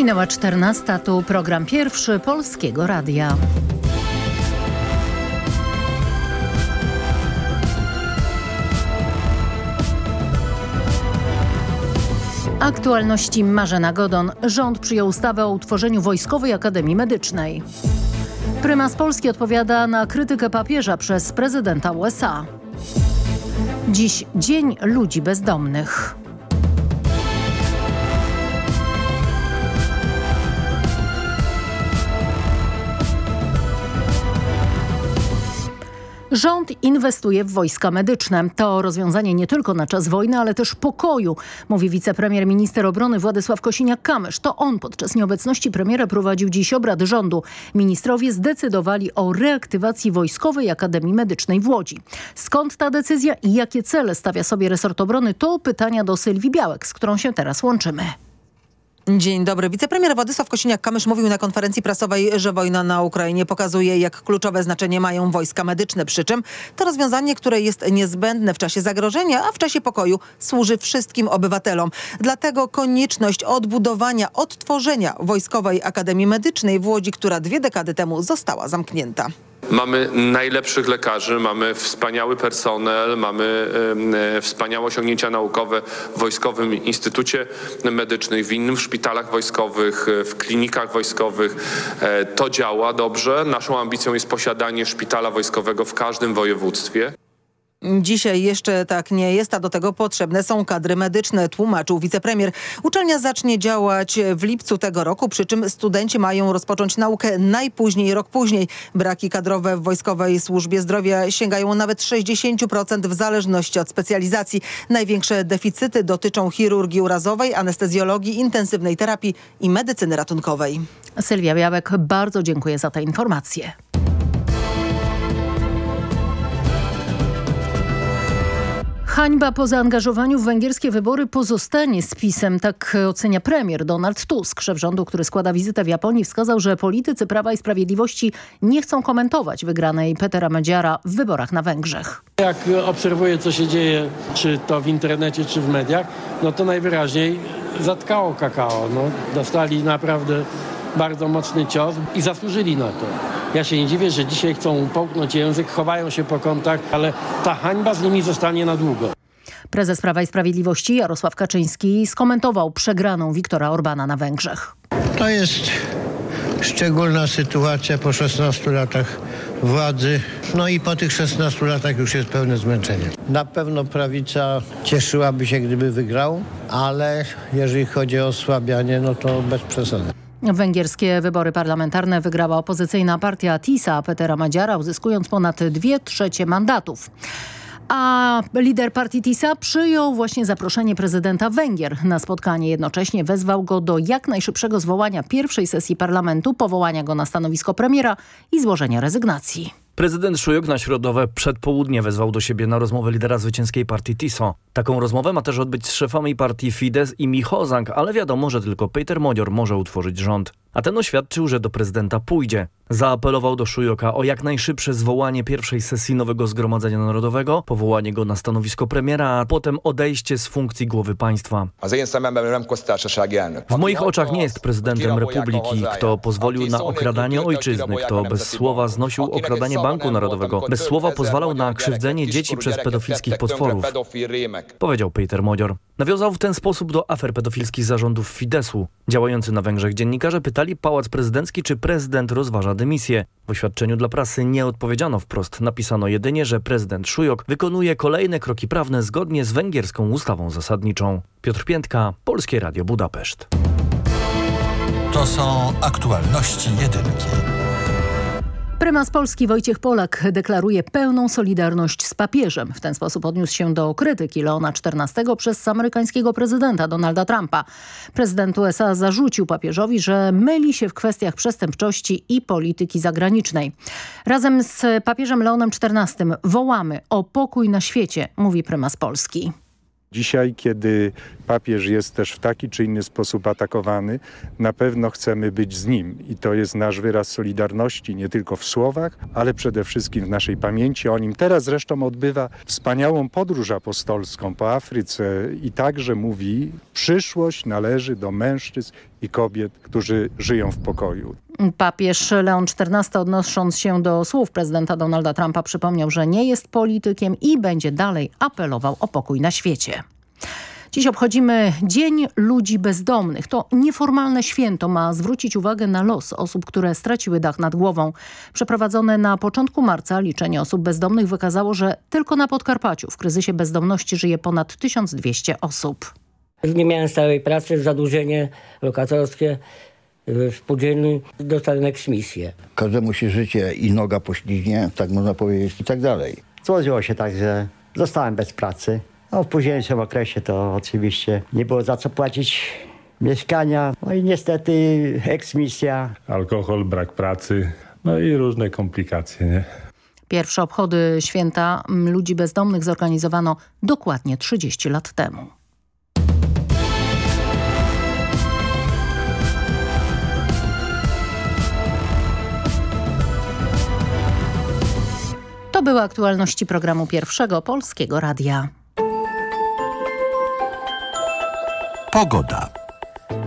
Minęła 14. Tu program pierwszy Polskiego Radia. Aktualności Marzena Godon. Rząd przyjął ustawę o utworzeniu Wojskowej Akademii Medycznej. Prymas Polski odpowiada na krytykę papieża przez prezydenta USA. Dziś Dzień Ludzi Bezdomnych. Rząd inwestuje w wojska medyczne. To rozwiązanie nie tylko na czas wojny, ale też pokoju, mówi wicepremier minister obrony Władysław Kosiniak-Kamysz. To on podczas nieobecności premiera prowadził dziś obrady rządu. Ministrowie zdecydowali o reaktywacji Wojskowej Akademii Medycznej w Łodzi. Skąd ta decyzja i jakie cele stawia sobie resort obrony? To pytania do Sylwii Białek, z którą się teraz łączymy. Dzień dobry. Wicepremier Władysław Kosiniak-Kamysz mówił na konferencji prasowej, że wojna na Ukrainie pokazuje, jak kluczowe znaczenie mają wojska medyczne. Przy czym to rozwiązanie, które jest niezbędne w czasie zagrożenia, a w czasie pokoju służy wszystkim obywatelom. Dlatego konieczność odbudowania, odtworzenia Wojskowej Akademii Medycznej w Łodzi, która dwie dekady temu została zamknięta. Mamy najlepszych lekarzy, mamy wspaniały personel, mamy e, wspaniałe osiągnięcia naukowe w Wojskowym Instytucie Medycznym, w innych szpitalach wojskowych, e, w klinikach wojskowych. E, to działa dobrze. Naszą ambicją jest posiadanie szpitala wojskowego w każdym województwie. Dzisiaj jeszcze tak nie jest, a do tego potrzebne są kadry medyczne, tłumaczył wicepremier. Uczelnia zacznie działać w lipcu tego roku, przy czym studenci mają rozpocząć naukę najpóźniej rok później. Braki kadrowe w Wojskowej Służbie Zdrowia sięgają nawet 60% w zależności od specjalizacji. Największe deficyty dotyczą chirurgii urazowej, anestezjologii, intensywnej terapii i medycyny ratunkowej. Sylwia Białek, bardzo dziękuję za te informacje. Hańba po zaangażowaniu w węgierskie wybory pozostanie z pisem, tak ocenia premier Donald Tusk. Szef rządu, który składa wizytę w Japonii wskazał, że politycy Prawa i Sprawiedliwości nie chcą komentować wygranej Petera Medziara w wyborach na Węgrzech. Jak obserwuję co się dzieje, czy to w internecie, czy w mediach, no to najwyraźniej zatkało kakao. No, dostali naprawdę bardzo mocny cios i zasłużyli na to. Ja się nie dziwię, że dzisiaj chcą połknąć język, chowają się po kątach, ale ta hańba z nimi zostanie na długo. Prezes Prawa i Sprawiedliwości Jarosław Kaczyński skomentował przegraną Wiktora Orbana na Węgrzech. To jest szczególna sytuacja po 16 latach władzy. No i po tych 16 latach już jest pełne zmęczenie. Na pewno prawica cieszyłaby się, gdyby wygrał, ale jeżeli chodzi o osłabianie, no to bez przesady. Węgierskie wybory parlamentarne wygrała opozycyjna partia TISA Petera Madziara, uzyskując ponad dwie trzecie mandatów. A lider partii TISA przyjął właśnie zaproszenie prezydenta Węgier na spotkanie. Jednocześnie wezwał go do jak najszybszego zwołania pierwszej sesji parlamentu, powołania go na stanowisko premiera i złożenia rezygnacji. Prezydent Szujok na środowe przedpołudnie wezwał do siebie na rozmowę lidera zwycięskiej partii TISO. Taką rozmowę ma też odbyć z szefami partii Fidesz i Michozang, ale wiadomo, że tylko Peter Modior może utworzyć rząd. A ten oświadczył, że do prezydenta pójdzie. Zaapelował do Szujoka o jak najszybsze zwołanie pierwszej sesji nowego Zgromadzenia Narodowego, powołanie go na stanowisko premiera, a potem odejście z funkcji głowy państwa. W moich oczach nie jest prezydentem republiki, kto pozwolił na okradanie ojczyzny, kto bez słowa znosił okradanie Banku Narodowego, bez słowa pozwalał na krzywdzenie dzieci przez pedofilskich potworów, powiedział Peter Modior. Nawiązał w ten sposób do afer pedofilskich zarządów Fidesu. Działający na Węgrzech dziennikarze pytali Pałac Prezydencki, czy prezydent rozważa dymisję. W oświadczeniu dla prasy nie odpowiedziano wprost. Napisano jedynie, że prezydent Szujok wykonuje kolejne kroki prawne zgodnie z węgierską ustawą zasadniczą. Piotr Piętka, Polskie Radio Budapeszt. To są aktualności jedynki. Prymas Polski Wojciech Polak deklaruje pełną solidarność z papieżem. W ten sposób odniósł się do krytyki Leona XIV przez amerykańskiego prezydenta Donalda Trumpa. Prezydent USA zarzucił papieżowi, że myli się w kwestiach przestępczości i polityki zagranicznej. Razem z papieżem Leonem XIV wołamy o pokój na świecie, mówi prymas Polski. Dzisiaj, kiedy papież jest też w taki czy inny sposób atakowany, na pewno chcemy być z nim i to jest nasz wyraz solidarności nie tylko w słowach, ale przede wszystkim w naszej pamięci o nim. Teraz zresztą odbywa wspaniałą podróż apostolską po Afryce i także mówi, przyszłość należy do mężczyzn i kobiet, którzy żyją w pokoju. Papież Leon XIV odnosząc się do słów prezydenta Donalda Trumpa przypomniał, że nie jest politykiem i będzie dalej apelował o pokój na świecie. Dziś obchodzimy Dzień Ludzi Bezdomnych. To nieformalne święto ma zwrócić uwagę na los osób, które straciły dach nad głową. Przeprowadzone na początku marca liczenie osób bezdomnych wykazało, że tylko na Podkarpaciu w kryzysie bezdomności żyje ponad 1200 osób. Nie miałem stałej pracy, zadłużenie lokatorskie w spółdzielni, dostałem eksmisję. Każdemu się życie i noga poślizgnie, tak można powiedzieć i tak dalej. Złożyło się tak, że zostałem bez pracy. No, w późniejszym okresie to oczywiście nie było za co płacić mieszkania. No i niestety eksmisja. Alkohol, brak pracy, no i różne komplikacje, nie? Pierwsze obchody święta ludzi bezdomnych zorganizowano dokładnie 30 lat temu. To były aktualności programu Pierwszego Polskiego Radia. Pogoda.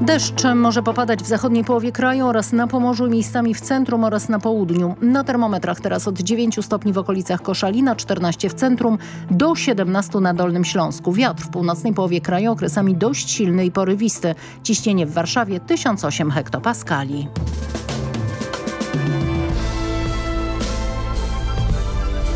Deszcz może popadać w zachodniej połowie kraju oraz na Pomorzu miejscami w centrum oraz na południu. Na termometrach teraz od 9 stopni w okolicach Koszalina, 14 w centrum, do 17 na Dolnym Śląsku. Wiatr w północnej połowie kraju okresami dość silny i porywisty. Ciśnienie w Warszawie 1008 hektopaskali.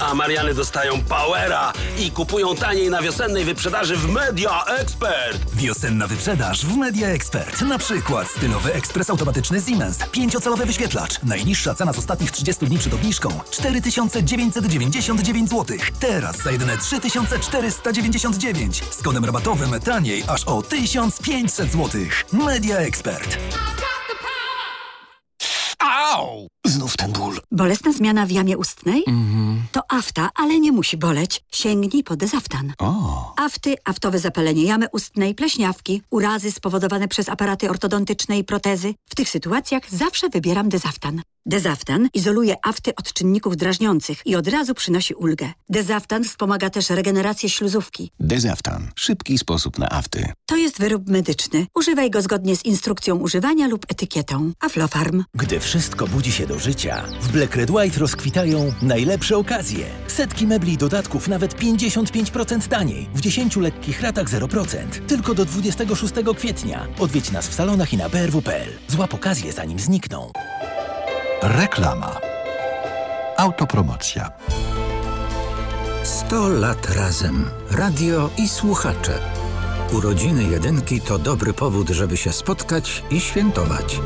A Mariany dostają powera i kupują taniej na wiosennej wyprzedaży w Media Expert. Wiosenna wyprzedaż w Media Expert. Na przykład stylowy ekspres automatyczny Siemens. Pięciocalowy wyświetlacz. Najniższa cena z ostatnich 30 dni przed obniżką. 4999 zł. Teraz za jedyne 3499. Z kodem rabatowym taniej aż o 1500 zł. Media Expert. Au! Znów ten ból. Bolesna zmiana w jamie ustnej? Mhm. To afta, ale nie musi boleć. Sięgnij po dezaftan. O. Afty, aftowe zapalenie jamy ustnej, pleśniawki, urazy spowodowane przez aparaty ortodontyczne i protezy. W tych sytuacjach zawsze wybieram dezaftan. Dezaftan izoluje afty od czynników drażniących i od razu przynosi ulgę. Dezaftan wspomaga też regenerację śluzówki. Dezaftan. Szybki sposób na afty. To jest wyrób medyczny. Używaj go zgodnie z instrukcją używania lub etykietą. Aflofarm. Gdy wszystko budzi się do życia, w Black Red White rozkwitają najlepsze okazje. Setki mebli i dodatków nawet 55% taniej. W 10 lekkich ratach 0%. Tylko do 26 kwietnia. Odwiedź nas w salonach i na brw.pl. Złap okazję zanim znikną. Reklama. Autopromocja. 100 lat razem. Radio i słuchacze. Urodziny jedynki to dobry powód, żeby się spotkać i świętować.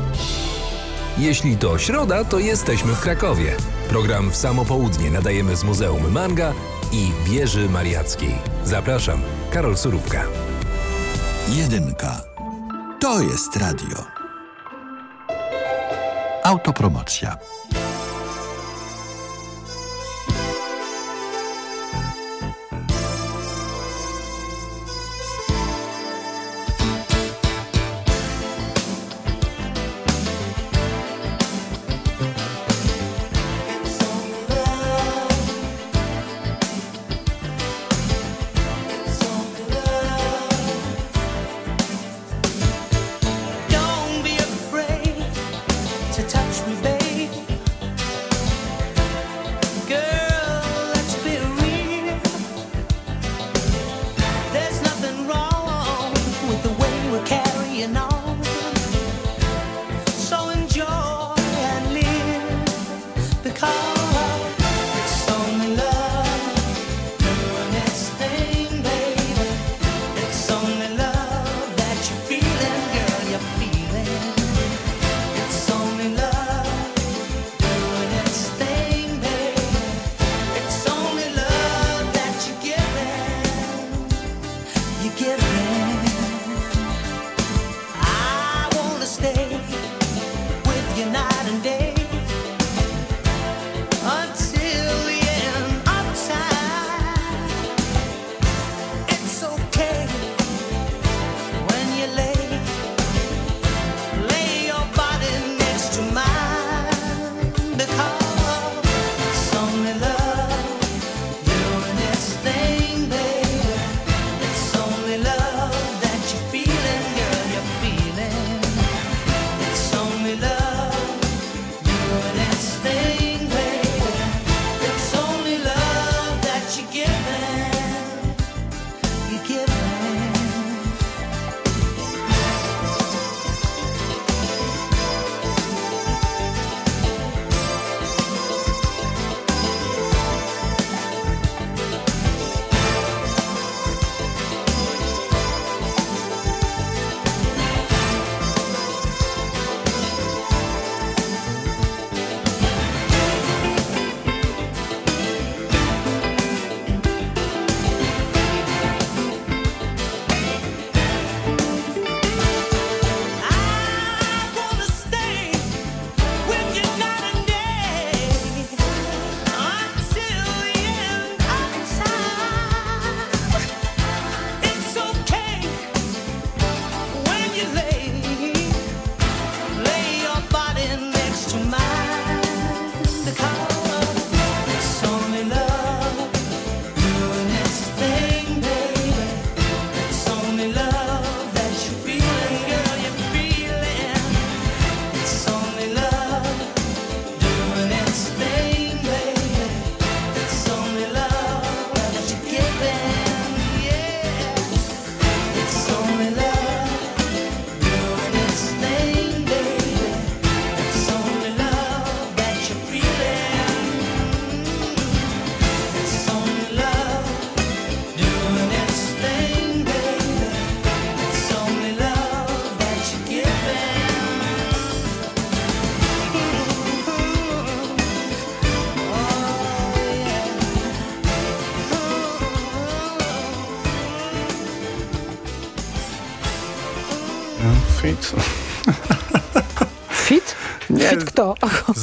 Jeśli to środa, to jesteśmy w Krakowie. Program w samo południe nadajemy z Muzeum Manga i Wieży Mariackiej. Zapraszam, Karol Surówka. Jedynka. To jest radio. Autopromocja.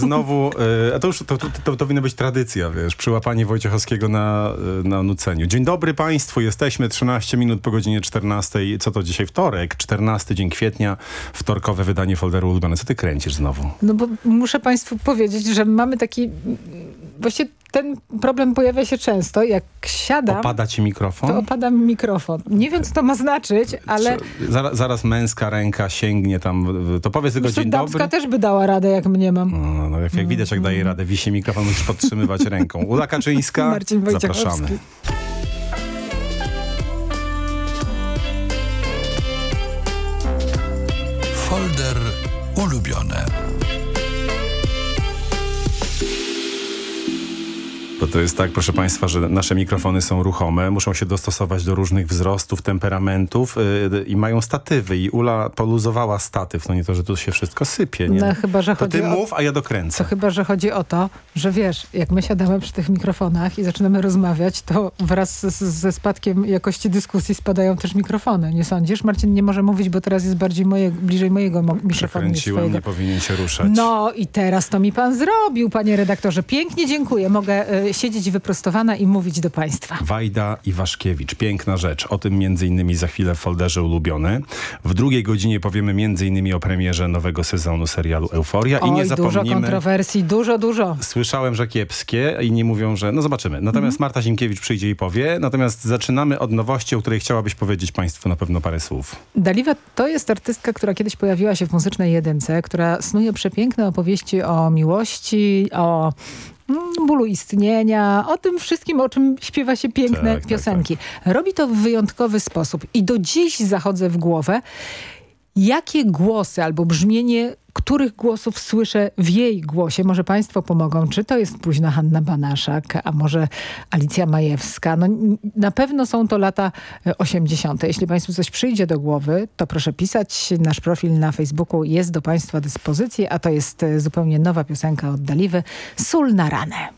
Znowu, e, a to już to, to, to, powinna być tradycja, wiesz, przyłapanie Wojciechowskiego na, e, na nuceniu. Dzień dobry Państwu, jesteśmy 13 minut po godzinie 14. Co to dzisiaj? Wtorek, 14 dzień kwietnia, wtorkowe wydanie folderu ulubione. Co ty kręcisz znowu? No bo muszę Państwu powiedzieć, że mamy taki... Właściwie ten problem pojawia się często. Jak siadam... Opada ci mikrofon? To opada mi mikrofon. Nie wiem, co to ma znaczyć, ale... Zaraz, zaraz męska ręka sięgnie tam, to powiedz tylko Myślę, dzień damska dobry. też by dała radę, jak mnie mam. No, no, jak, jak widać, jak daje radę, wisi mikrofon, musisz podtrzymywać ręką. Ula Kaczyńska, Marcin zapraszamy. Folder ulubione. Bo to jest tak, proszę Państwa, że nasze mikrofony są ruchome, muszą się dostosować do różnych wzrostów, temperamentów yy, i mają statywy. I Ula poluzowała statyw, no nie to, że tu się wszystko sypie. Nie? No, chyba, że to ty chodzi o- mów, a ja dokręcę. To chyba, że chodzi o to, że wiesz, jak my siadamy przy tych mikrofonach i zaczynamy rozmawiać, to wraz z, ze spadkiem jakości dyskusji spadają też mikrofony. Nie sądzisz? Marcin nie może mówić, bo teraz jest bardziej moje, bliżej mojego mo- mikrofonu Przekręciłem, nie powinien się ruszać. No i teraz to mi pan zrobił, panie redaktorze. Pięknie dziękuję. Mogę y, siedzieć wyprostowana i mówić do państwa. Wajda Iwaszkiewicz. Piękna rzecz. O tym między innymi za chwilę w folderze ulubiony. W drugiej godzinie powiemy między innymi o premierze nowego sezonu serialu Euforia. I nie Oj, dużo kontrowersji, dużo, dużo. Słyszałem, że kiepskie i nie mówią, że... No zobaczymy. Natomiast Marta Zimkiewicz przyjdzie i powie. Natomiast zaczynamy od nowości, o której chciałabyś powiedzieć Państwu na pewno parę słów. Daliwa to jest artystka, która kiedyś pojawiła się w muzycznej jedynce, która snuje przepiękne opowieści o miłości, o bólu istnienia, o tym wszystkim, o czym śpiewa się piękne Tak, tak, piosenki. Robi to w wyjątkowy sposób i do dziś zachodzę w głowę, jakie głosy albo brzmienie których głosów słyszę w jej głosie. Może państwo pomogą. Czy to jest późna Hanna Banaszak, a może Alicja Majewska. No, na pewno są to lata e, 80. Jeśli państwu coś przyjdzie do głowy, to proszę pisać. Nasz profil na Facebooku jest do państwa dyspozycji, a to jest e, zupełnie nowa piosenka od Daliwy. Sól na ranę.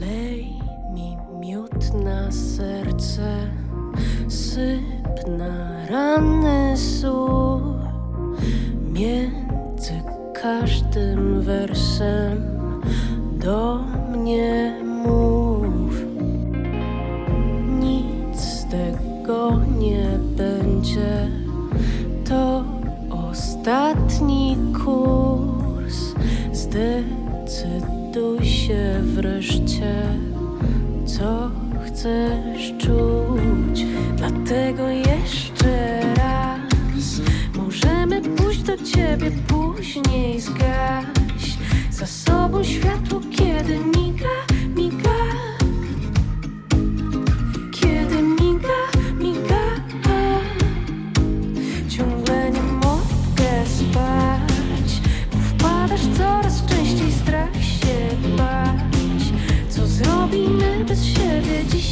Lej mi miód na serce, syp na rany sól. Między każdym wersem do mnie mów. Nic z tego nie będzie, to ostatni kurs. Zdecyduj się wreszcie, co chcesz. Dlatego jeszcze raz możemy pójść do ciebie, później zgaś. Za sobą światło, kiedy miga, miga. Kiedy miga, miga. Ciągle nie mogę spać, bo wpadasz coraz częściej strach się bać. Co zrobimy bez siebie dzisiaj,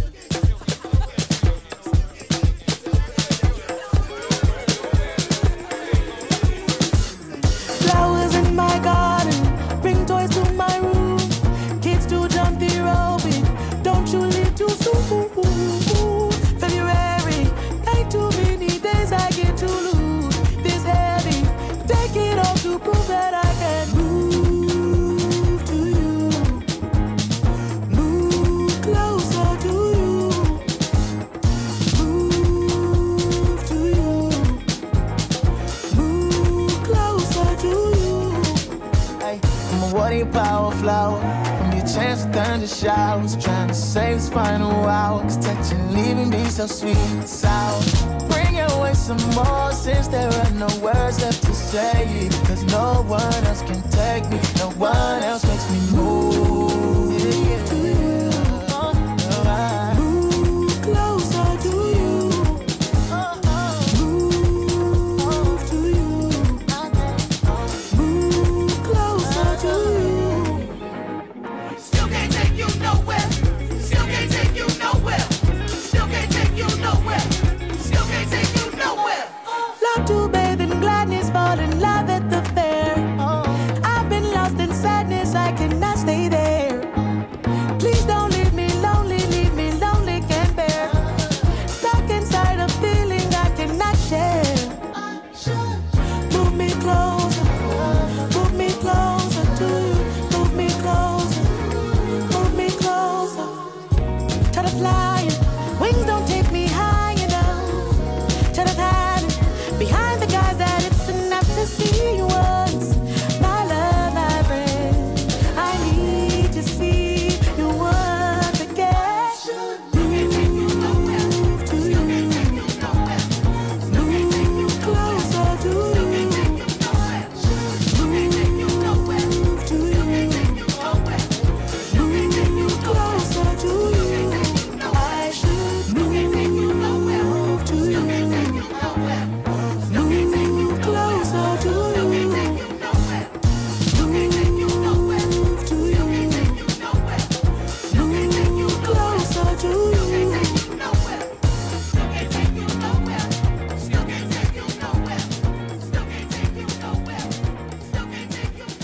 I cannot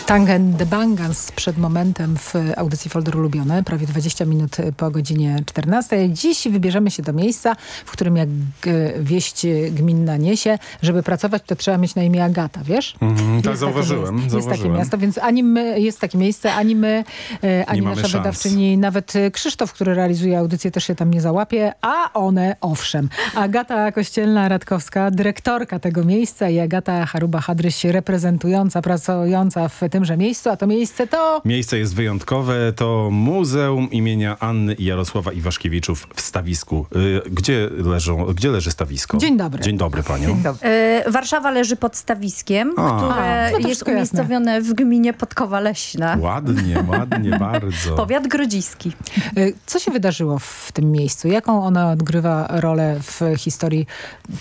Tangen de Bangans przed momentem w audycji Folder Ulubione, prawie 20 minut po godzinie 14. Dziś wybierzemy się do miejsca, w którym jak e, wieść gminna niesie, żeby pracować, to trzeba mieć na imię Agata, wiesz? Mhm, tak, takie zauważyłem, miejsce- Jest takie zauważyłem. miasto, więc ani my, jest takie miejsce, ani my, e, ani mamy nasza szans. wydawczyni, nawet e, Krzysztof, który realizuje audycję, też się tam nie załapie, a one owszem. Agata Kościelna-Radkowska, dyrektorka tego miejsca i Agata Haruba-Hadryś, reprezentująca, pracująca w tymże miejscu, a to miejsce to... Miejsce jest wyjątkowe, to Muzeum imienia Anny i Jarosława Iwaszkiewiczów w Stawisku. Y, Gdzie, leżą, gdzie leży Stawisko? Dzień dobry. Dzień dobry panią. E, Warszawa leży pod stawiskiem, A. które A, no jest wszystko jasne. umiejscowione w gminie Podkowa Leśna. Ładnie, ładnie, bardzo. Powiat grodziski. Y, Co się wydarzyło w tym miejscu? Jaką ona odgrywa rolę w historii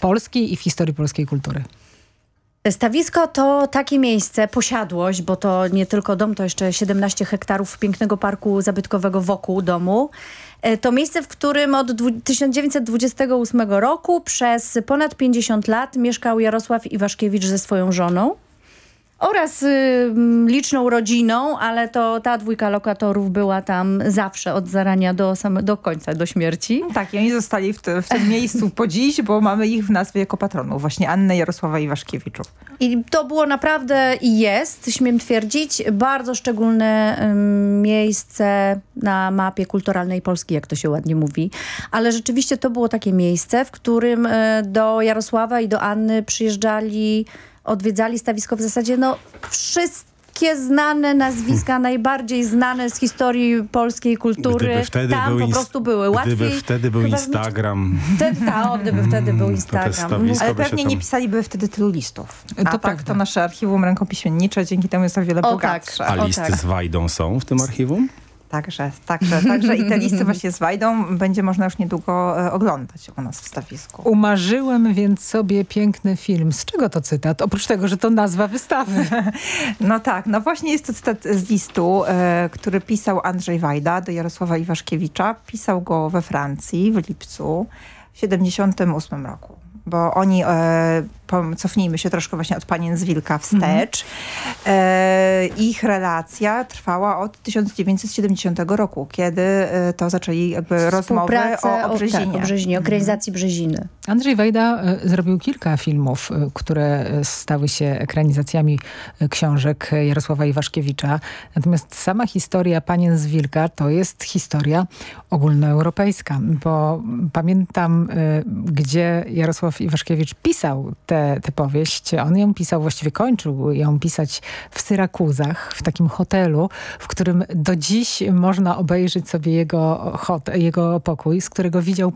Polski i w historii polskiej kultury? Stawisko to takie miejsce, posiadłość, bo to nie tylko dom, to jeszcze 17 hektarów pięknego parku zabytkowego wokół domu. E, To miejsce, w którym od dwu- 1928 roku przez ponad 50 lat mieszkał Jarosław Iwaszkiewicz ze swoją żoną. Oraz y, liczną rodziną, ale to ta dwójka lokatorów była tam zawsze od zarania do, same, do końca, do śmierci. Tak, i oni zostali w, te, w tym miejscu po dziś, bo mamy ich w nazwie jako patronów. Właśnie Annę Jarosława Iwaszkiewiczów. I to było naprawdę i jest, śmiem twierdzić, bardzo szczególne ym, miejsce na mapie kulturalnej Polski, jak to się ładnie mówi. Ale rzeczywiście to było takie miejsce, w którym y, do Jarosława i do Anny przyjeżdżali, odwiedzali stawisko w zasadzie no wszystkie znane nazwiska, najbardziej znane z historii polskiej kultury. Gdyby wtedy Tam był po prostu były. Łatwiej Gdyby wtedy był Instagram. Wtedy, tak, o, gdyby wtedy był Instagram. Ale pewnie tam- nie pisaliby wtedy tylu listów. A To tak, prawda. to nasze archiwum rękopiśmiennicze dzięki temu jest o wiele O, bogatsze. tak. A O, listy tak. z Wajdą są w tym archiwum? Także, także, także i te listy właśnie z Wajdą będzie można już niedługo e, oglądać u nas w stawisku. Umarzyłem więc sobie piękny film. Z czego to cytat? Oprócz tego, że to nazwa wystawy. No tak, no właśnie jest to cytat z listu, e, który pisał Andrzej Wajda do Jarosława Iwaszkiewicza. Pisał go we Francji w lipcu w 78 roku. Bo oni, e, cofnijmy się troszkę właśnie od Panien z Wilka wstecz. E, ich relacja trwała od 1970 roku, kiedy e, to zaczęli jakby rozmowy o, o Brzezinie. Tak, o Brzezinie, o organizacji Brzeziny. Andrzej Wajda e, zrobił kilka filmów, e, które stały się ekranizacjami książek Jarosława Iwaszkiewicza. Natomiast sama historia Panien z Wilka to jest historia ogólnoeuropejska, bo pamiętam, e, gdzie Jarosław Iwaszkiewicz pisał te tę tę powieść. On ją pisał, właściwie kończył ją pisać w Syrakuzach, w takim hotelu, w którym do dziś można obejrzeć sobie jego, hot, jego pokój, z którego widział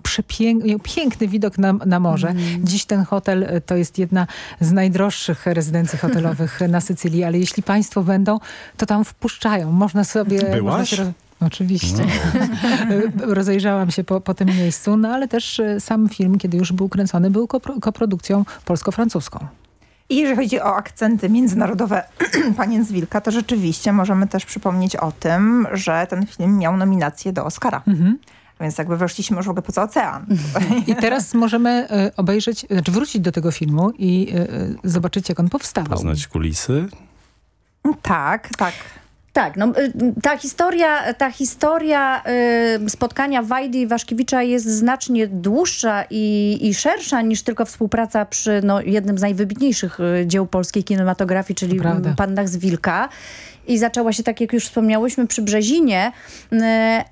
piękny widok na, na morze. Mm. Dziś ten hotel to jest jedna z najdroższych rezydencji hotelowych na Sycylii, ale jeśli państwo będą, to tam wpuszczają. Można sobie... Można Byłaś? się Oczywiście. Rozejrzałam się po, po tym miejscu, no ale też e, sam film, kiedy już był kręcony, był kopro, koprodukcją polsko-francuską. I jeżeli chodzi o akcenty międzynarodowe Panien z Wilka, to rzeczywiście możemy też przypomnieć o tym, że ten film miał nominację do Oscara. Więc jakby weszliśmy już w ogóle poza ocean. I teraz możemy e, obejrzeć, znaczy wrócić do tego filmu i e, zobaczyć, jak on powstawał. Poznać kulisy. tak, tak. Tak, no, y, ta historia, ta historia y, spotkania Wajdy i Waszkiewicza jest znacznie dłuższa i, i szersza niż tylko współpraca przy no, jednym z najwybitniejszych y, dzieł polskiej kinematografii, czyli. Pannach z Wilka. I zaczęła się, tak jak już wspomniałyśmy, przy Brzezinie, y,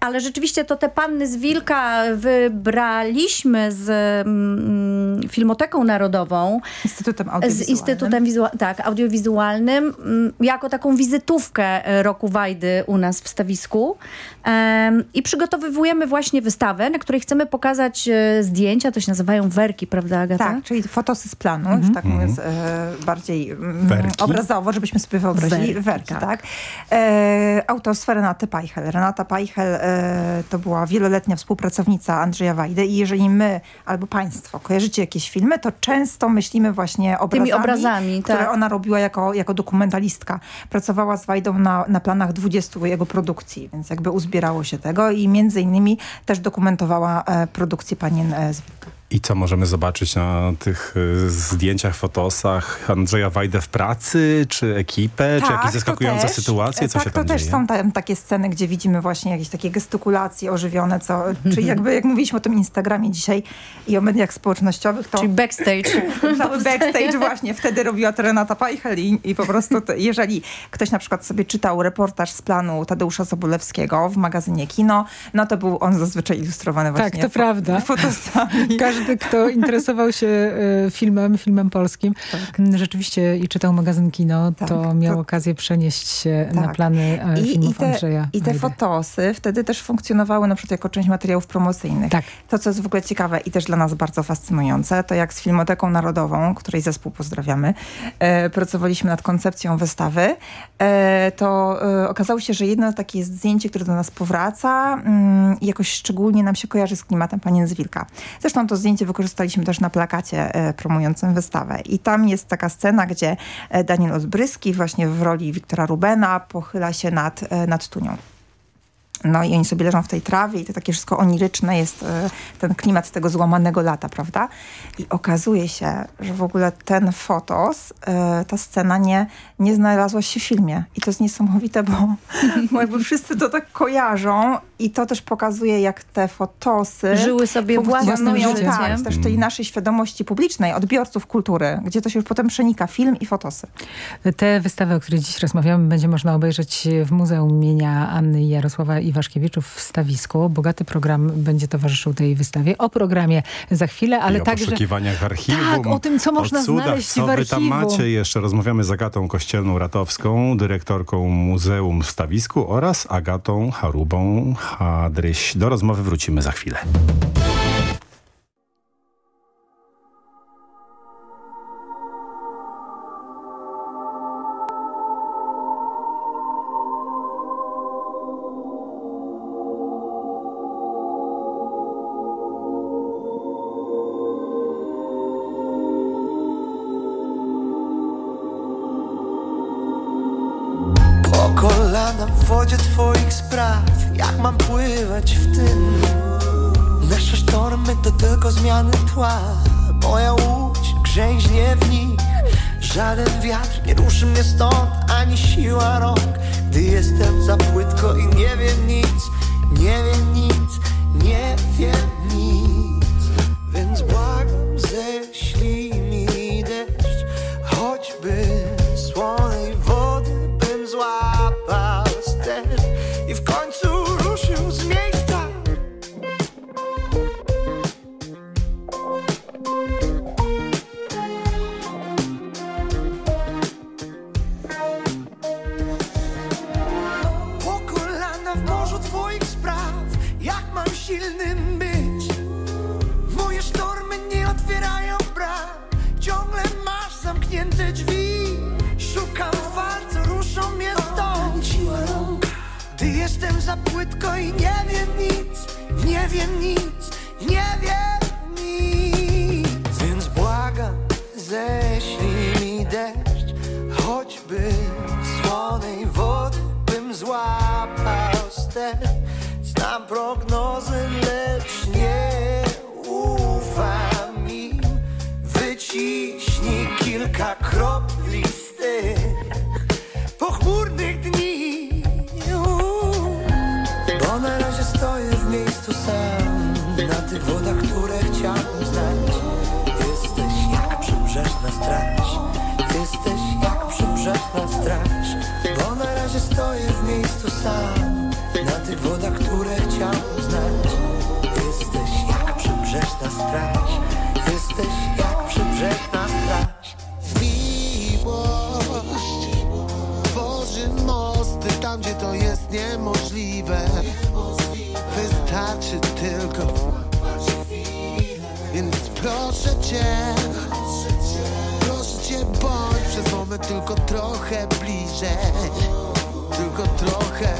ale rzeczywiście to te Panny z Wilka wybraliśmy z mm, Filmoteką Narodową. Instytutem Z Audiowizualnym. Instytutem Wizua- tak, Audiowizualnym, mm, jako taką wizytówkę e, roku Wajdy u nas w stawisku. I przygotowywujemy właśnie wystawę, na której chcemy pokazać e, zdjęcia, to się nazywają werki, prawda Agata? Tak, czyli fotosy z planu, już tak mówiąc e, bardziej mm, Werki? obrazowo, żebyśmy sobie wyobrazili. Werki, Werki, tak. tak. E, autorstwa Renaty Pajchel. Renata Pajchel e, to była wieloletnia współpracownica Andrzeja Wajdy i jeżeli my albo państwo kojarzycie jakieś filmy, to często myślimy właśnie obrazami, obrazami, które tak. ona robiła jako, jako dokumentalistka. Pracowała z Wajdą na, na planach 20 jego produkcji, więc jakby uzbierało się tego i między innymi też dokumentowała e, produkcję Panien e, z Wilka. I co możemy zobaczyć na tych y, zdjęciach, fotosach Andrzeja Wajdę w pracy, czy ekipę, czy jakieś to zaskakujące też. sytuacje? Co tak, się to tam też dzieje? są tam takie sceny, gdzie widzimy właśnie jakieś takie gestykulacje ożywione, co, czyli jakby jak mówiliśmy o tym Instagramie dzisiaj i o mediach społecznościowych, to Czyli backstage. cały backstage właśnie wtedy robiła to Renata Pajchel i, i po prostu to, jeżeli ktoś na przykład sobie czytał reportaż z planu Tadeusza Sobolewskiego w magazynie Kino, no to był on zazwyczaj ilustrowany właśnie Tak, to fo- prawda. fotosami. Każdy, kto interesował się e, filmem, filmem polskim, m, rzeczywiście i czytał magazyn Kino, Tak, to miał to- okazję przenieść się na Tak. plany e, I, filmów i, te, Andrzeja I te Wajdy. fotosy wtedy też funkcjonowały na przykład jako część materiałów promocyjnych. Tak. To, co jest w ogóle ciekawe i też dla nas bardzo fascynujące, to jak z Filmoteką Narodową, której zespół pozdrawiamy, e, pracowaliśmy nad koncepcją wystawy, e, to e, okazało się, że jedno takie zdjęcie, które do nas powraca mm, i jakoś szczególnie nam się kojarzy z klimatem Panien z Wilka. Zresztą to zdjęcie wykorzystaliśmy też na plakacie e, promującym wystawę. I tam jest taka scena, gdzie e, Daniel Odbryski właśnie w roli Wiktora Rubena pochyla się nad, e, nad Tunią. No i oni sobie leżą w tej trawie i to takie wszystko oniryczne jest e, ten klimat tego złamanego lata, prawda? I okazuje się, że w ogóle ten fotos, e, ta scena nie, nie znalazła się w filmie. I to jest niesamowite, bo, bo jakby wszyscy to tak kojarzą i to też pokazuje, jak te fotosy Żyły sobie własnym funkcjonują, życiem. tak, też tej naszej świadomości publicznej, odbiorców kultury, gdzie to się już potem przenika film i fotosy. Tę wystawę, o której dziś rozmawiamy, będzie można obejrzeć w Muzeum imienia Anny i Jarosława Iwaszkiewiczów w Stawisku. Bogaty program będzie towarzyszył tej wystawie. O programie za chwilę, ale I o także... poszukiwaniach w archiwum. Tak, o tym, co można o cudach, znaleźć co w wy tam archiwum. macie. Jeszcze rozmawiamy z Agatą Kościelną-Ratowską, dyrektorką Muzeum w Stawisku oraz Agatą Harubą Hadryś. Do rozmowy wrócimy za chwilę. Za płytko i nie wiem nic, nie wiem nic, nie wiem nic. Więc błagam, ześlij mi deszcz, choćby słonej wody bym złapał ster. Znam prognozy, sam Na tych wodach, które chciałbym znać Jesteś jak przybrzeżna straż Jesteś jak przybrzeżna straż Miłość tworzy mosty tam, gdzie to jest niemożliwe. Wystarczy tylko. Więc proszę cię, proszę cię, bądź przez moment tylko trochę bliżej. Tylko trochę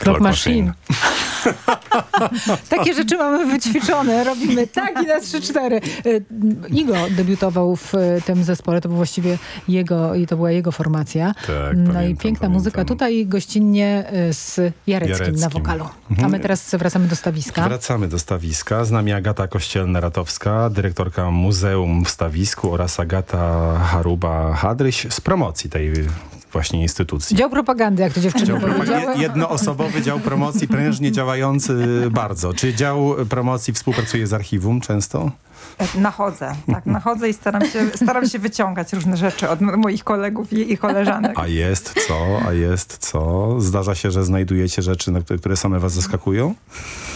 Clock Machine. Takie rzeczy mamy wyćwiczone. Robimy tak i na 3-4. Y, Igo debiutował w y, tym zespole. To był właściwie jego, i to była jego formacja. Tak, no i pamiętam, piękna muzyka. Tutaj gościnnie y, z Jareckim, na Jareckim. wokalu. A Mhm. my teraz wracamy do stawiska. Wracamy do stawiska. Z nami Agata Kościelna-Ratowska, dyrektorka Muzeum w Stawisku oraz Agata Haruba-Hadryś z promocji tej właśnie instytucji. Dział propagandy, jak to dziewczyny Dział jednoosobowy dział promocji, prężnie działający bardzo. Czy dział promocji współpracuje z archiwum często? Nachodzę, tak, nachodzę i staram się, staram się wyciągać różne rzeczy od moich kolegów i, i koleżanek. A jest co? A jest co? Zdarza się, że znajdujecie rzeczy, na które, które same was zaskakują?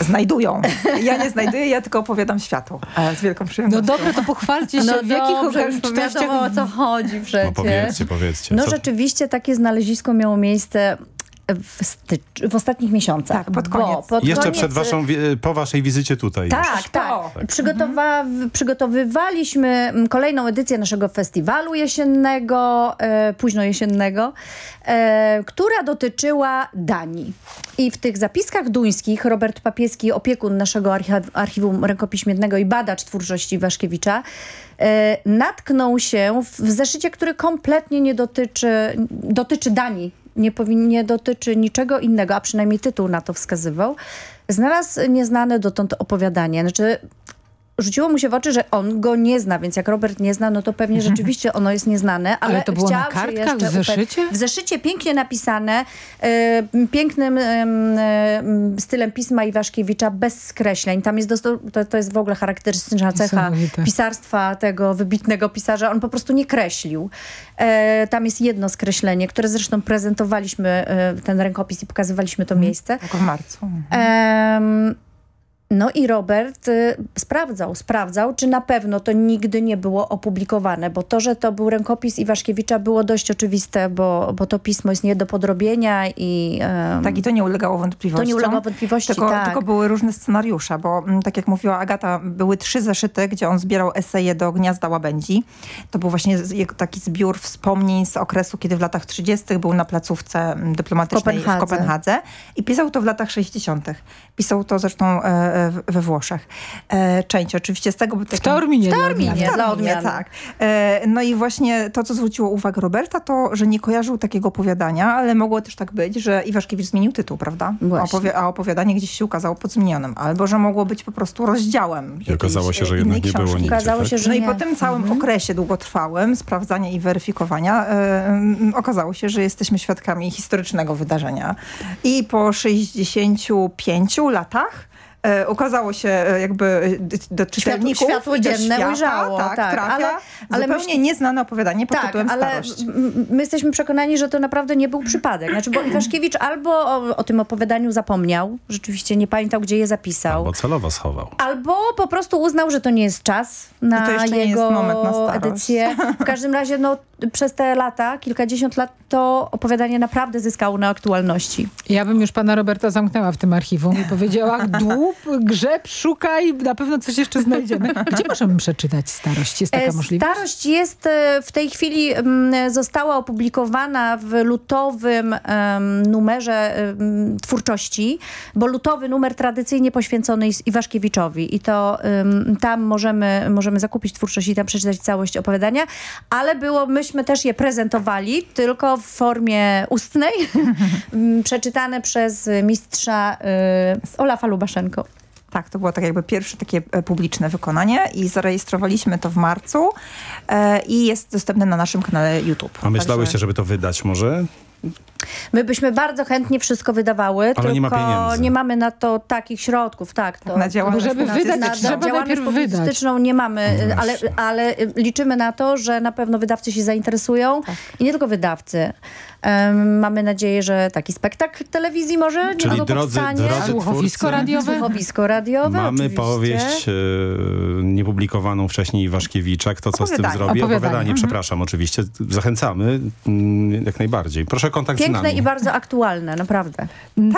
Znajdują. Ja nie znajduję, ja tylko opowiadam światu. E, Z wielką No przyjemnością. dobra, to pochwalcie się, No w jakich okolicznościach... o co chodzi przecież. No powiedzcie, powiedzcie. No Co- rzeczywiście takie znalezisko miało miejsce w, stycz- w ostatnich miesiącach. Tak, pod Bo koniec. pod Jeszcze koniec, przed waszą, po waszej wizycie tutaj. Tak, już. tak. Przygotowa przygotowywaliśmy mm, kolejną edycję naszego festiwalu jesiennego, e, późno jesiennego, e, która dotyczyła Danii. I w tych zapiskach duńskich Robert Papieski, opiekun naszego archi- archiwum rękopiśmiennego i badacz twórczości Waszkiewicza, e, natknął się w, w zeszycie, który kompletnie nie dotyczy, dotyczy Danii. Nie, nie dotyczy niczego innego, a przynajmniej tytuł na to wskazywał. Znalazł nieznane dotąd opowiadanie. Znaczy, rzuciło mu się w oczy, że on go nie zna, więc jak Robert nie zna, no to pewnie rzeczywiście ono jest nieznane. Ale, Ale to było na kartkach, w zeszycie? W zeszycie pięknie napisane, pięknym em, stylem pisma Iwaszkiewicza, bez skreśleń. Tam jest to, to jest w ogóle charakterystyczna cecha pisarstwa tego wybitnego pisarza. On po prostu nie kreślił. E, tam jest jedno skreślenie, które zresztą prezentowaliśmy, e, ten rękopis i pokazywaliśmy to miejsce. Tak w marcu. No i Robert y, sprawdzał, sprawdzał, czy na pewno to nigdy nie było opublikowane, bo to, że to był rękopis Iwaszkiewicza było dość oczywiste, bo, bo to pismo jest nie do podrobienia i... em, Tak, i to nie ulegało wątpliwościom. To nie ulegało wątpliwości, tylko, tak. tylko były różne scenariusze, bo mm, tak jak mówiła Agata, były trzy zeszyty, gdzie on zbierał eseje do Gniazda Łabędzi. To był właśnie taki zbiór wspomnień z okresu, kiedy w latach 30. był na placówce mm, dyplomatycznej w Kopenhadze. Kopenhadze i pisał to w latach 60. Pisał to zresztą e, e, we Włoszech. E, część oczywiście z tego... W Taorminie W w Dla odmiany. tak. E, no i właśnie to, co zwróciło uwagę Roberta, to, że nie kojarzył takiego opowiadania, ale mogło też tak być, że Iwaszkiewicz zmienił tytuł, prawda? Opowie- a opowiadanie gdzieś się ukazało pod zmienionym. Albo, że mogło być po prostu rozdziałem I okazało się, że e, jednak nie było książki. nigdzie. Okazało tak? się, że No i nie. po tym całym Mhm. okresie długotrwałym sprawdzania i weryfikowania e, m, okazało się, że jesteśmy świadkami historycznego wydarzenia. I po 65 latach e, okazało się e, jakby e, do czytelników światło do dzienne świata, ujrzało, tak, tak, trafia ale- ale zupełnie myśl- nieznane opowiadanie pod Tak, tytułem ale Starość. my jesteśmy przekonani, że to naprawdę nie był przypadek. Znaczy, bo Iwaszkiewicz albo o, o tym opowiadaniu zapomniał, rzeczywiście nie pamiętał, gdzie je zapisał. Bo celowo schował. Albo po prostu uznał, że to nie jest czas na No to jeszcze nie jest jego moment na edycję. W każdym razie no, przez te lata, kilkadziesiąt lat, to opowiadanie naprawdę zyskało na aktualności. Ja bym już pana Roberta zamknęła w tym archiwum i powiedziała dłup, grzeb, szukaj, na pewno coś jeszcze znajdziemy. Gdzie możemy przeczytać starość? Jest taka E, możliwość? Starość jest e, w tej chwili, mm, została opublikowana w lutowym numerze twórczości, bo lutowy numer tradycyjnie poświęcony jest Iwaszkiewiczowi i to tam możemy, możemy zakupić twórczość i tam przeczytać całość opowiadania, ale było, myśmy też je prezentowali, tylko w formie ustnej, m, przeczytane przez mistrza e, Olafa Lubaszenko. Tak, to było tak jakby pierwsze takie e, publiczne wykonanie i zarejestrowaliśmy to w marcu e, i jest dostępne na naszym kanale YouTube. A myślałyście, Także- żeby to wydać może? My byśmy bardzo chętnie wszystko wydawały, Ale tylko nie ma nie mamy na to takich środków, tak. To, Na działalność żeby wydać, publicystyczną. trzeba najpierw wydać. nie mamy, No ale, ale liczymy na to, że na pewno wydawcy się zainteresują Tak. i nie tylko wydawcy. Em, mamy nadzieję, że taki spektakl telewizji może Czyli niedługo drodzy- powstanie. drodzy Słuchowisko twórcy, radiowe? Słuchowisko radiowe Mamy oczywiście. powieść e, niepublikowaną wcześniej Iwaszkiewicza. Kto co z tym Opowiadanie. zrobi? Opowiadanie. Opowiadanie, Mhm. przepraszam oczywiście. Zachęcamy mm, jak najbardziej. Proszę kontakt z Piękne i bardzo aktualne, naprawdę.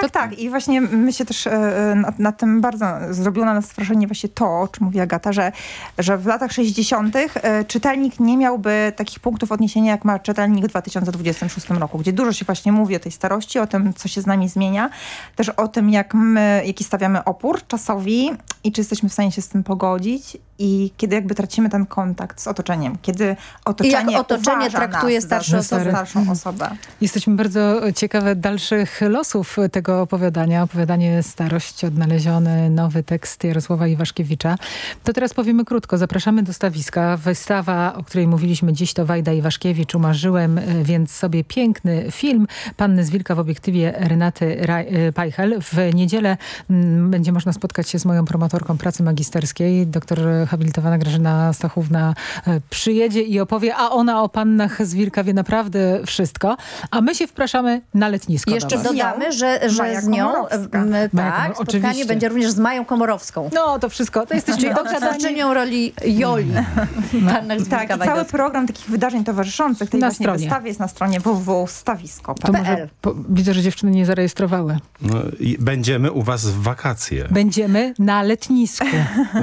Tak, tak. I właśnie my się też e, nad, nad tym bardzo zrobiło na nas wrażenie właśnie to, o czym mówi Agata, że, że w latach 60. e, czytelnik nie miałby takich punktów odniesienia, jak ma czytelnik w 2026 roku, gdzie dużo się właśnie mówi o tej starości, o tym, co się z nami zmienia, też o tym, jak my, jaki stawiamy opór czasowi i czy jesteśmy w stanie się z tym pogodzić i kiedy jakby tracimy ten kontakt z otoczeniem, kiedy otoczenie otoczenie traktuje nas starsze za osoby. starszą osobę. Jesteśmy bardzo ciekawe dalszych losów tego opowiadania. Opowiadanie Starość, odnaleziony nowy tekst Jarosława Iwaszkiewicza. To teraz powiemy krótko. Zapraszamy do stawiska. Wystawa, o której mówiliśmy dziś, to Wajda Iwaszkiewicz. Umarzyłem, więc sobie piękny film. Panny z Wilka w obiektywie Renaty e, Pajchel. W niedzielę mm, będzie można spotkać się z moją promotorką pracy magisterskiej. Doktor habilitowana Grażyna Stachówna e, przyjedzie i opowie, a ona o pannach z Wilka wie naprawdę wszystko. A my się wpraszamy na letnisko. Jeszcze do dodamy, że, że Maja z nią m, tak, spotkanie oczywiście. będzie również z Mają Komorowską. No to wszystko. To jesteśmy Czyli dogadani. odtwórczynią roli Joli. Z Tak, i cały program takich wydarzeń towarzyszących tej Na właśnie stronie. wystawie jest na stronie www.stawisko.pl. Widzę, że dziewczyny nie zarejestrowały. No, i będziemy u was w wakacje. Będziemy na letnisku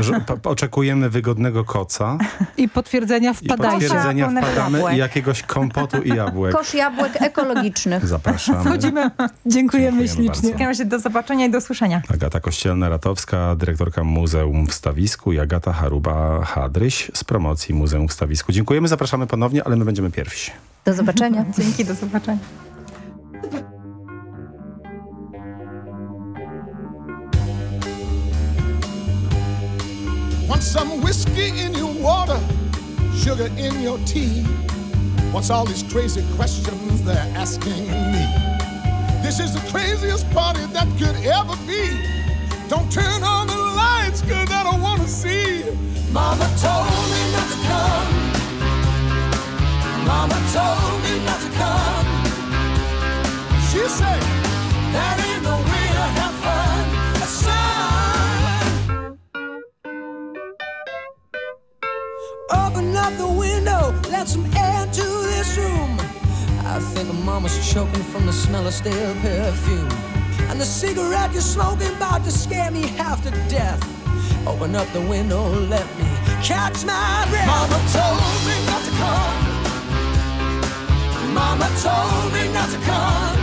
oczekujemy wygodnego koca i potwierdzenia i wpadajcie. potwierdzenia wpadamy i jakiegoś kompotu i jabłek. Kosz jabłek ekologicznych. Zapraszamy. Wchodzimy. Dziękujemy, Dziękujemy ślicznie. bardzo. W takim razie do zobaczenia i do usłyszenia. Agata Kościelna-Ratowska, dyrektorka Muzeum w Stawisku i Agata Haruba-Hadryś z promocji Muzeum w Stawisku. Dziękujemy, zapraszamy ponownie, ale my będziemy pierwsi. Do zobaczenia. Dzięki, do zobaczenia. Want some whiskey in your water, sugar in your tea. What's all these crazy questions they're asking me? This is the craziest party that could ever be. Don't turn on the lights, cause I don't wanna see. Mama told me not to come. Mama told me not to come. She said, that ain't no way to have Open up the window, let some air to this room. I think mama's choking from the smell of stale perfume. And the cigarette you're smoking about to scare me half to death. Open up the window, let me catch my breath. Mama told me not to come. Mama told me not to come.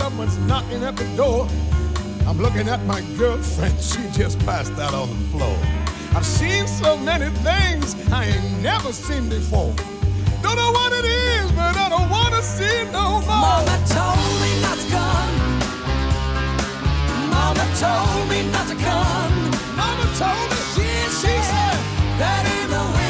someone's knocking at the door. I'm looking at my girlfriend, she just passed out on the floor. I've seen so many things I ain't never seen before. Don't know what it is, but I don't wanna see no more. Mama told me not to come. Mama told me not to come. Mama told me she, she said that ain't the way.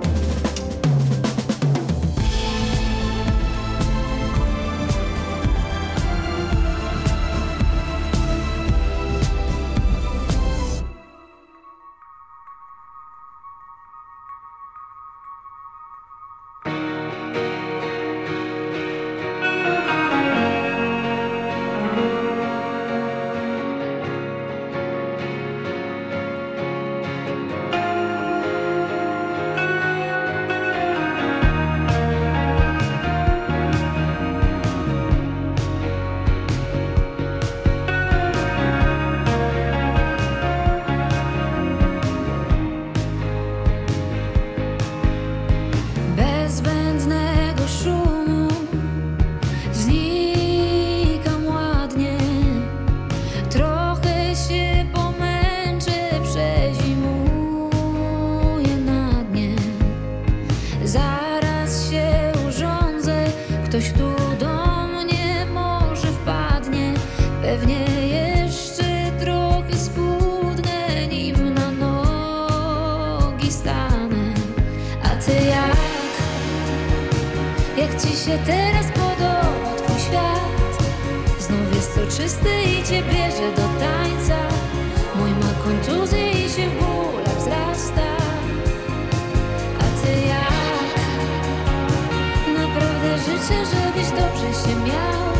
się, żebyś dobrze się miał.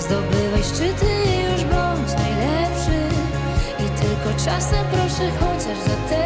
Zdobywaj szczyty i już bądź najlepszy. I tylko czasem proszę chociaż za te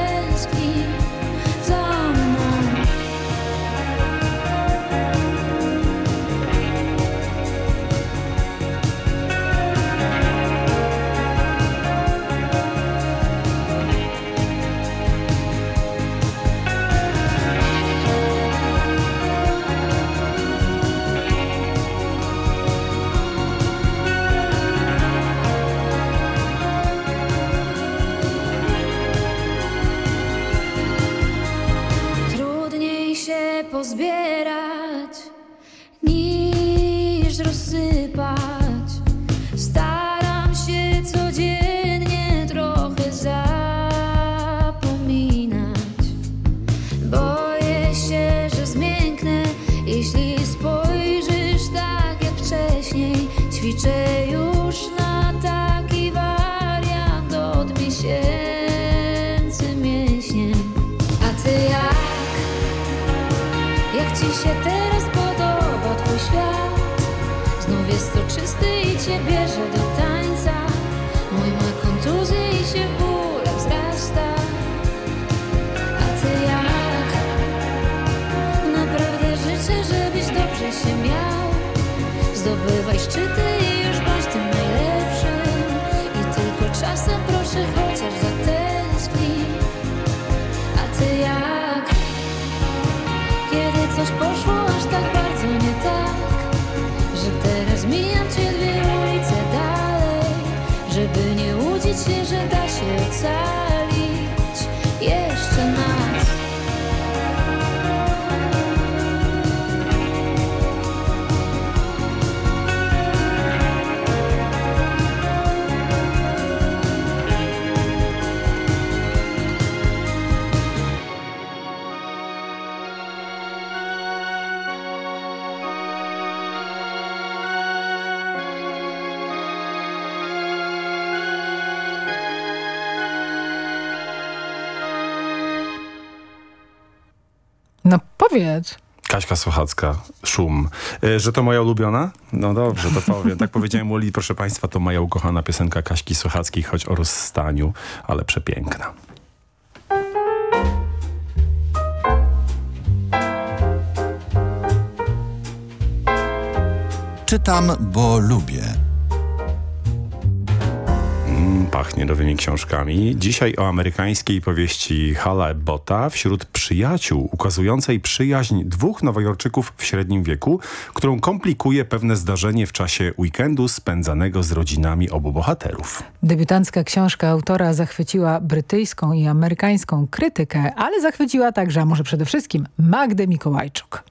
Poszło aż tak bardzo nie tak Że teraz mijam cię dwie ulice dalej Żeby nie łudzić się, że da się ocalić powiedz. Kaśka Sochacka, Szum. E, Że to moja ulubiona? No dobrze, to powiem. Tak powiedziałem Uli, proszę Państwa, to moja ukochana piosenka Kaśki Sochackiej, choć o rozstaniu, ale przepiękna. Czytam, bo lubię. Pachnie nowymi książkami. Dzisiaj o amerykańskiej powieści Hala Ebbota wśród przyjaciół, ukazującej przyjaźń dwóch nowojorczyków w średnim wieku, którą komplikuje pewne zdarzenie w czasie weekendu spędzanego z rodzinami obu bohaterów. Debiutancka książka autora zachwyciła brytyjską i amerykańską krytykę, ale zachwyciła także, a może przede wszystkim, Magdę Mikołajczuk.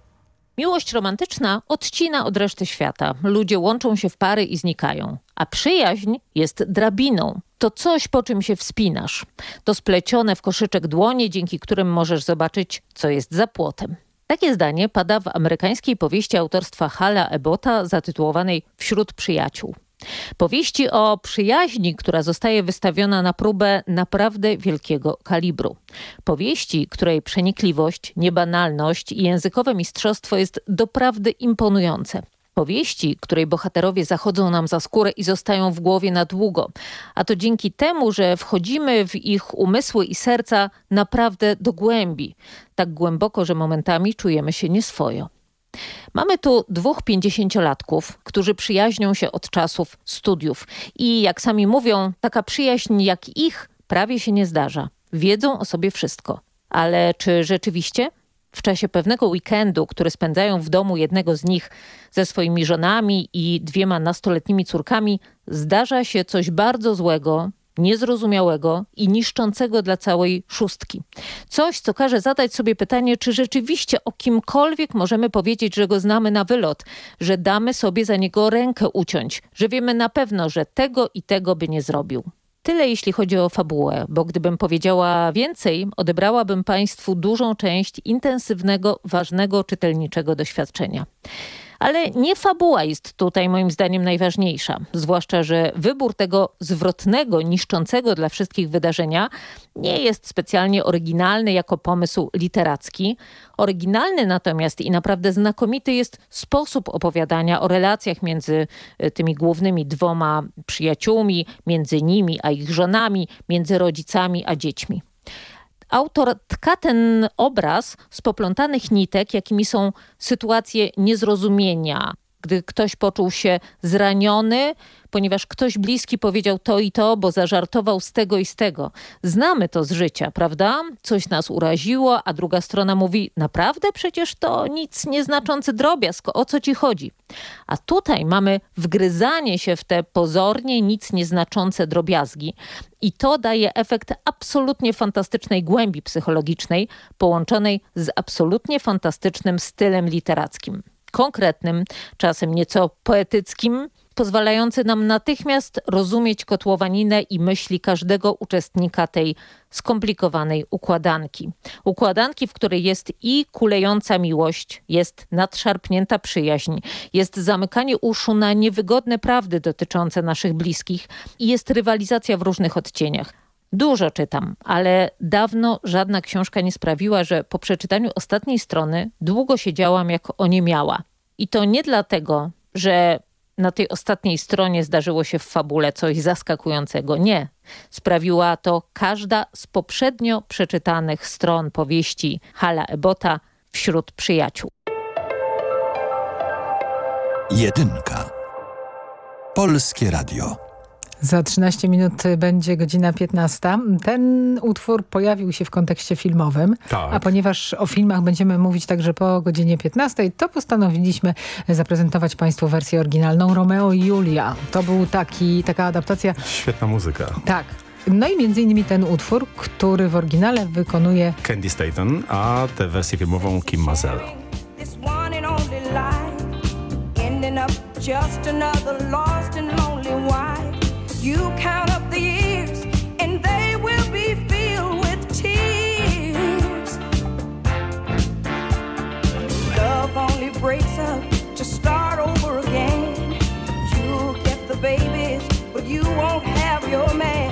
Miłość romantyczna odcina od reszty świata. Ludzie łączą się w pary i znikają. A przyjaźń jest drabiną. To coś, po czym się wspinasz. To splecione w koszyczek dłonie, dzięki którym możesz zobaczyć, co jest za płotem. Takie zdanie pada w amerykańskiej powieści autorstwa Hala Ebota zatytułowanej Wśród przyjaciół. Powieści o przyjaźni, która zostaje wystawiona na próbę naprawdę wielkiego kalibru. Powieści, której przenikliwość, niebanalność i językowe mistrzostwo jest doprawdy imponujące. Powieści, której bohaterowie zachodzą nam za skórę i zostają w głowie na długo. A to dzięki temu, że wchodzimy w ich umysły i serca naprawdę do głębi. Tak głęboko, że momentami czujemy się nieswojo. Mamy tu dwóch pięćdziesięciolatków, którzy przyjaźnią się od czasów studiów. I jak sami mówią, taka przyjaźń jak ich prawie się nie zdarza. Wiedzą o sobie wszystko. Ale czy rzeczywiście? W czasie pewnego weekendu, który spędzają w domu jednego z nich ze swoimi żonami i dwiema nastoletnimi córkami, zdarza się coś bardzo złego, niezrozumiałego i niszczącego dla całej szóstki. Coś, co każe zadać sobie pytanie, czy rzeczywiście o kimkolwiek możemy powiedzieć, że go znamy na wylot, że damy sobie za niego rękę uciąć, że wiemy na pewno, że tego i tego by nie zrobił. Tyle jeśli chodzi o fabułę, bo gdybym powiedziała więcej, odebrałabym Państwu dużą część intensywnego, ważnego czytelniczego doświadczenia. Ale nie fabuła jest tutaj moim zdaniem najważniejsza. Zwłaszcza, że wybór tego zwrotnego, niszczącego dla wszystkich wydarzenia nie jest specjalnie oryginalny jako pomysł literacki. Oryginalny natomiast i naprawdę znakomity jest sposób opowiadania o relacjach między y, tymi głównymi dwoma przyjaciółmi, między nimi a ich żonami, między rodzicami a dziećmi. Autor tka ten obraz z poplątanych nitek, jakimi są sytuacje niezrozumienia, gdy ktoś poczuł się zraniony, ponieważ ktoś bliski powiedział to i to, bo zażartował z tego i z tego. Znamy to z życia, prawda? Coś nas uraziło, a druga strona mówi, naprawdę przecież to nic nieznaczący drobiazg, o co ci chodzi? A tutaj mamy wgryzanie się w te pozornie nic nieznaczące drobiazgi i to daje efekt absolutnie fantastycznej głębi psychologicznej, połączonej z absolutnie fantastycznym stylem literackim konkretnym, czasem nieco poetyckim, pozwalający nam natychmiast rozumieć kotłowaninę i myśli każdego uczestnika tej skomplikowanej układanki. Układanki, w której jest i kulejąca miłość, jest nadszarpnięta przyjaźń, jest zamykanie uszu na niewygodne prawdy dotyczące naszych bliskich i jest rywalizacja w różnych odcieniach. Dużo czytam, ale dawno żadna książka nie sprawiła, że po przeczytaniu ostatniej strony długo siedziałam jak oniemiała. I to nie dlatego, że na tej ostatniej stronie zdarzyło się w fabule coś zaskakującego. Nie. Sprawiła to każda z poprzednio przeczytanych stron powieści Hala Ebota wśród przyjaciół. Jedynka. Polskie Radio. Za 13 minut będzie godzina 15. Ten utwór pojawił się w kontekście filmowym, Tak. a ponieważ o filmach będziemy mówić także po godzinie 15, to postanowiliśmy zaprezentować Państwu wersję oryginalną Romeo i Julia. To był taki, taka adaptacja Świetna muzyka. Tak. No i między innymi ten utwór, który w oryginale wykonuje Candy Staton, a tę wersję filmową Kim Mazel. This one and only life, ending up just another lost babies, but you won't have your man.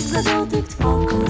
Za dotyk, oko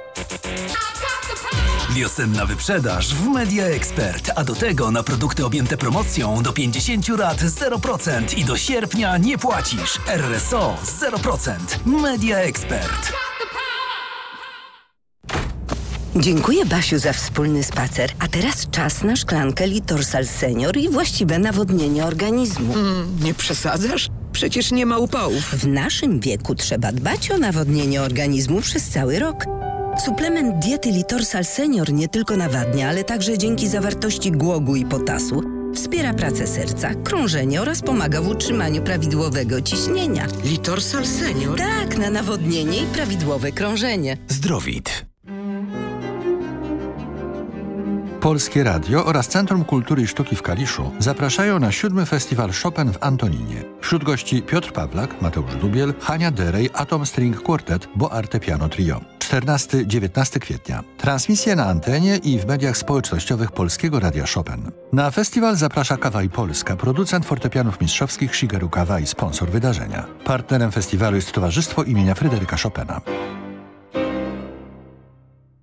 Wiosenna wyprzedaż w Media Expert, a do tego na produkty objęte promocją do 50 lat 0% i do sierpnia nie płacisz. RSO 0%. Media Expert. Dziękuję Basiu za wspólny spacer. A teraz czas na szklankę Litorsal Senior i właściwe nawodnienie organizmu. nie przesadzasz? Przecież nie ma upałów. W naszym wieku trzeba dbać o nawodnienie organizmu przez cały rok. Suplement diety Litorsal Senior nie tylko nawadnia, ale także dzięki zawartości głogu i potasu wspiera pracę serca, krążenie oraz pomaga w utrzymaniu prawidłowego ciśnienia. Litorsal Senior? Tak, na nawodnienie i prawidłowe krążenie. Zdrowit. Polskie Radio oraz Centrum Kultury i Sztuki w Kaliszu zapraszają na siódmy festiwal Chopin w Antoninie. Wśród gości Piotr Pawlak, Mateusz Dubiel, Hania Derej, Atom String Quartet, Bo Arte Piano Trio. 14-19 kwietnia. Transmisje na antenie i w mediach społecznościowych Polskiego Radia Chopin. Na festiwal zaprasza Kawaj Polska, producent fortepianów mistrzowskich Shigeru Kawaj, sponsor wydarzenia. Partnerem festiwalu jest Towarzystwo imienia Fryderyka Chopina.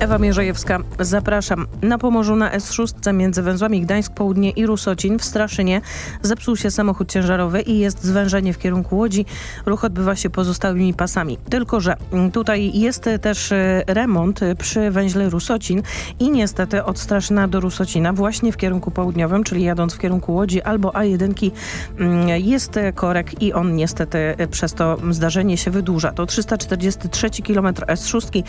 Ewa Mierzejewska, zapraszam. Na Pomorzu na S6 między węzłami Gdańsk Południe i Rusocin w Straszynie zepsuł się samochód ciężarowy i jest zwężenie w kierunku Łodzi. Ruch odbywa się pozostałymi pasami. Tylko, że tutaj jest też e, remont przy węźle Rusocin i niestety od Straszyna do Rusocina właśnie w kierunku południowym, czyli jadąc w kierunku Łodzi albo A1 mm, jest korek i on niestety przez to zdarzenie się wydłuża. To 343 km S6.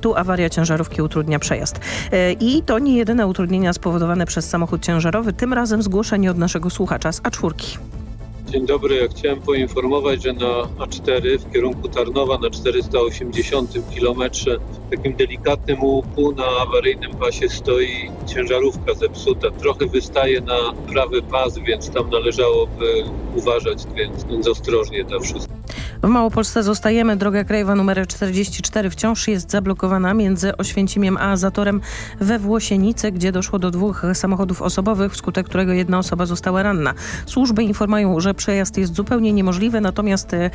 Tu awaria ciężarówki utrudnia przejazd. E, I to nie jedyne utrudnienia spowodowane przez samochód ciężarowy, tym razem zgłoszenie od naszego słuchacza z A4. Dzień dobry, chciałem poinformować, że na A4 w kierunku Tarnowa na 480 km w takim delikatnym łuku na awaryjnym pasie stoi ciężarówka zepsuta. Trochę wystaje na prawy pas, więc tam należałoby uważać, więc, więc ostrożnie to wszystko. W Małopolsce zostajemy. Droga krajowa numer 44 wciąż jest zablokowana między Oświęcimiem a Zatorem we Włosienicy, gdzie doszło do dwóch samochodów osobowych, wskutek którego jedna osoba została ranna. Służby informują, że przejazd jest zupełnie niemożliwy, natomiast y,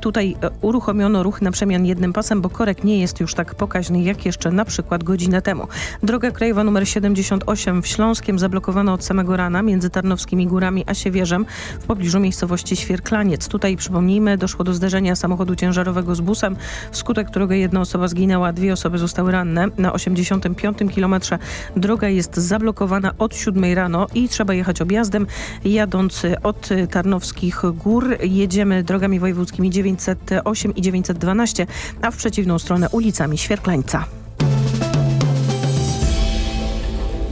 tutaj e, uruchomiono ruch na przemian jednym pasem, bo korek nie jest już tak pokaźny jak jeszcze na przykład godzinę temu. Droga krajowa nr 78 w Śląskiem zablokowana od samego rana między Tarnowskimi Górami a Siewierzem w pobliżu miejscowości Świerklaniec. Tutaj przypomnijmy, doszło do zderzenia samochodu ciężarowego z busem, wskutek którego jedna osoba zginęła, dwie osoby zostały ranne. Na 85 kilometrze droga jest zablokowana od 7 rano i trzeba jechać objazdem jadąc y, od y, Tarnowskiego Gór. Jedziemy drogami wojewódzkimi 908 i 912, a w przeciwną stronę ulicami Świerklańca.